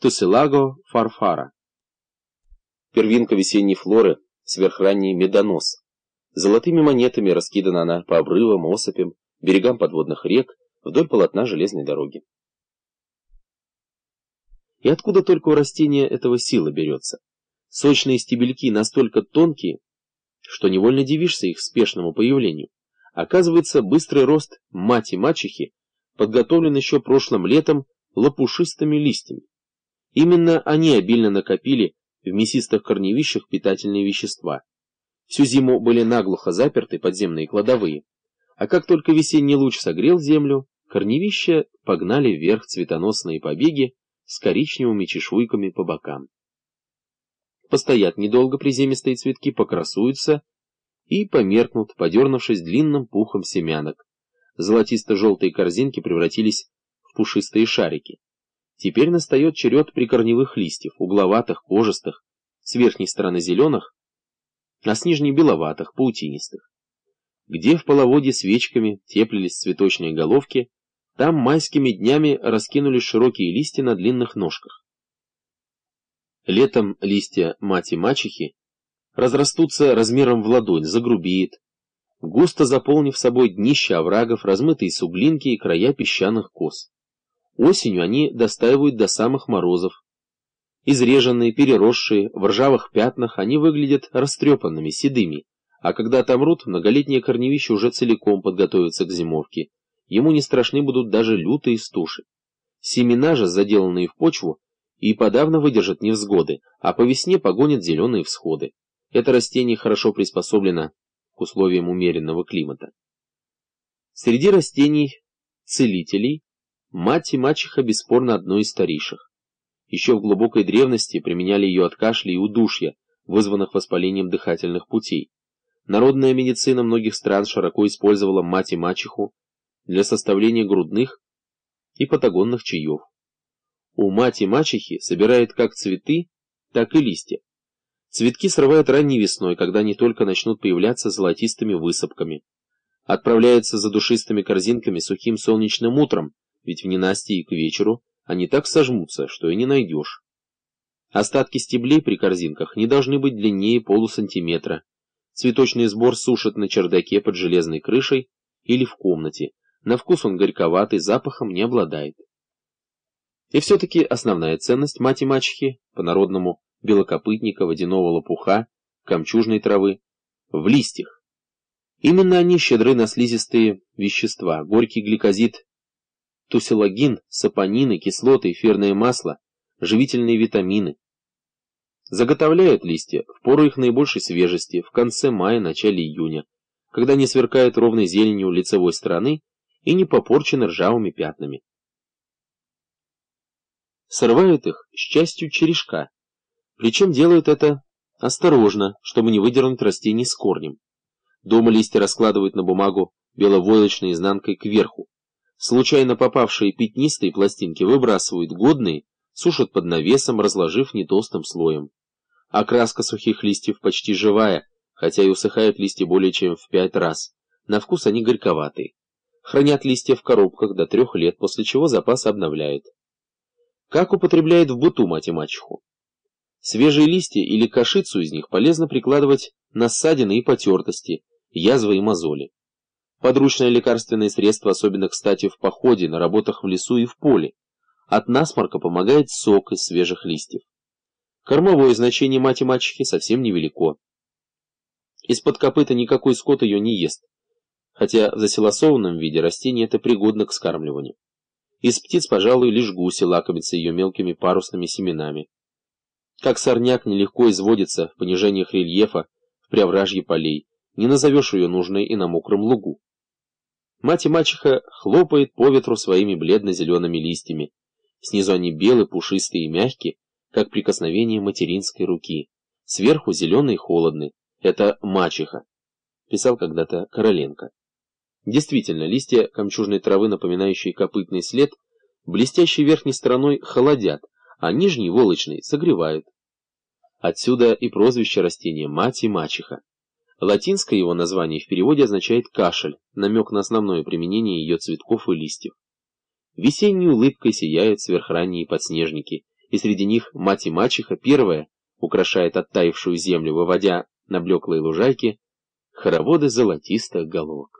Тусилаго фарфара. Первинка весенней флоры, сверхранний медонос. Золотыми монетами раскидана она по обрывам, осыпям, берегам подводных рек, вдоль полотна железной дороги. И откуда только у растения этого сила берется? Сочные стебельки настолько тонкие, что невольно дивишься их спешному появлению. Оказывается, быстрый рост мать-мачехи подготовлен еще прошлым летом лопушистыми листьями. Именно они обильно накопили в мясистых корневищах питательные вещества. Всю зиму были наглухо заперты подземные кладовые, а как только весенний луч согрел землю, корневища погнали вверх цветоносные побеги с коричневыми чешуйками по бокам. Постоят недолго приземистые цветки, покрасуются и померкнут, подернувшись длинным пухом семянок. Золотисто-желтые корзинки превратились в пушистые шарики. Теперь настает черед прикорневых листьев, угловатых, кожистых, с верхней стороны зеленых, а с нижней беловатых, паутинистых. Где в половоде свечками теплились цветочные головки, там майскими днями раскинулись широкие листья на длинных ножках. Летом листья мати-мачехи разрастутся размером в ладонь, загрубеет, густо заполнив собой днища оврагов, размытые суглинки и края песчаных кос. Осенью они достаивают до самых морозов. Изреженные, переросшие, в ржавых пятнах, они выглядят растрепанными, седыми, а когда отомрут, многолетнее корневище уже целиком подготовится к зимовке. Ему не страшны будут даже лютые стуши. Семена же, заделанные в почву, и подавно выдержат невзгоды, а по весне погонят зеленые всходы. Это растение хорошо приспособлено к условиям умеренного климата. Среди растений целителей Мать и мачеха бесспорно одно из старейших. Еще в глубокой древности применяли ее от кашля и удушья, вызванных воспалением дыхательных путей. Народная медицина многих стран широко использовала мать и мачеху для составления грудных и патагонных чаев. У мать и мачехи собирает как цветы, так и листья. Цветки срывают ранней весной, когда они только начнут появляться золотистыми высыпками. Отправляются за душистыми корзинками сухим солнечным утром, ведь в ненастье и к вечеру они так сожмутся, что и не найдешь. Остатки стеблей при корзинках не должны быть длиннее полусантиметра. Цветочный сбор сушат на чердаке под железной крышей или в комнате. На вкус он горьковатый, запахом не обладает. И все-таки основная ценность мать и мачехи, по-народному белокопытника, водяного лопуха, камчужной травы, в листьях. Именно они щедры на слизистые вещества, горький гликозид тусилагин, сапонины, кислоты, эфирное масло, живительные витамины. Заготовляют листья в пору их наибольшей свежести, в конце мая, начале июня, когда они сверкают ровной зеленью лицевой стороны и не попорчены ржавыми пятнами. Срывают их с частью черешка, причем делают это осторожно, чтобы не выдернуть растений с корнем. Дома листья раскладывают на бумагу беловойлочной изнанкой кверху. Случайно попавшие пятнистые пластинки выбрасывают годные, сушат под навесом, разложив не слоем. Окраска сухих листьев почти живая, хотя и усыхают листья более чем в пять раз. На вкус они горьковатые. Хранят листья в коробках до трех лет, после чего запас обновляют. Как употребляет в быту мать и мачеху? Свежие листья или кашицу из них полезно прикладывать на ссадины и потертости, язвы и мозоли. Подручное лекарственное средство особенно кстати в походе, на работах в лесу и в поле. От насморка помогает сок из свежих листьев. Кормовое значение мать-мачехи совсем невелико. Из-под копыта никакой скот ее не ест, хотя в засилосованном виде растение это пригодно к скармливанию. Из птиц, пожалуй, лишь гуси лакомятся ее мелкими парусными семенами. Как сорняк нелегко изводится в понижениях рельефа в преображье полей, не назовешь ее нужной и на мокром лугу. Мать и мачеха хлопает по ветру своими бледно-зелеными листьями. Снизу они белые, пушистые и мягкие, как прикосновение материнской руки. Сверху зеленые и холодные. Это мачеха, писал когда-то Короленко. Действительно, листья камчужной травы, напоминающие копытный след, блестящей верхней стороной холодят, а нижней, волочной, согревают. Отсюда и прозвище растения мать и мачеха. Латинское его название в переводе означает «кашель», намек на основное применение ее цветков и листьев. Весенней улыбкой сияют сверхранние подснежники, и среди них мать и мачеха первая украшает оттаившую землю, выводя на блеклые лужайки хороводы золотистых головок.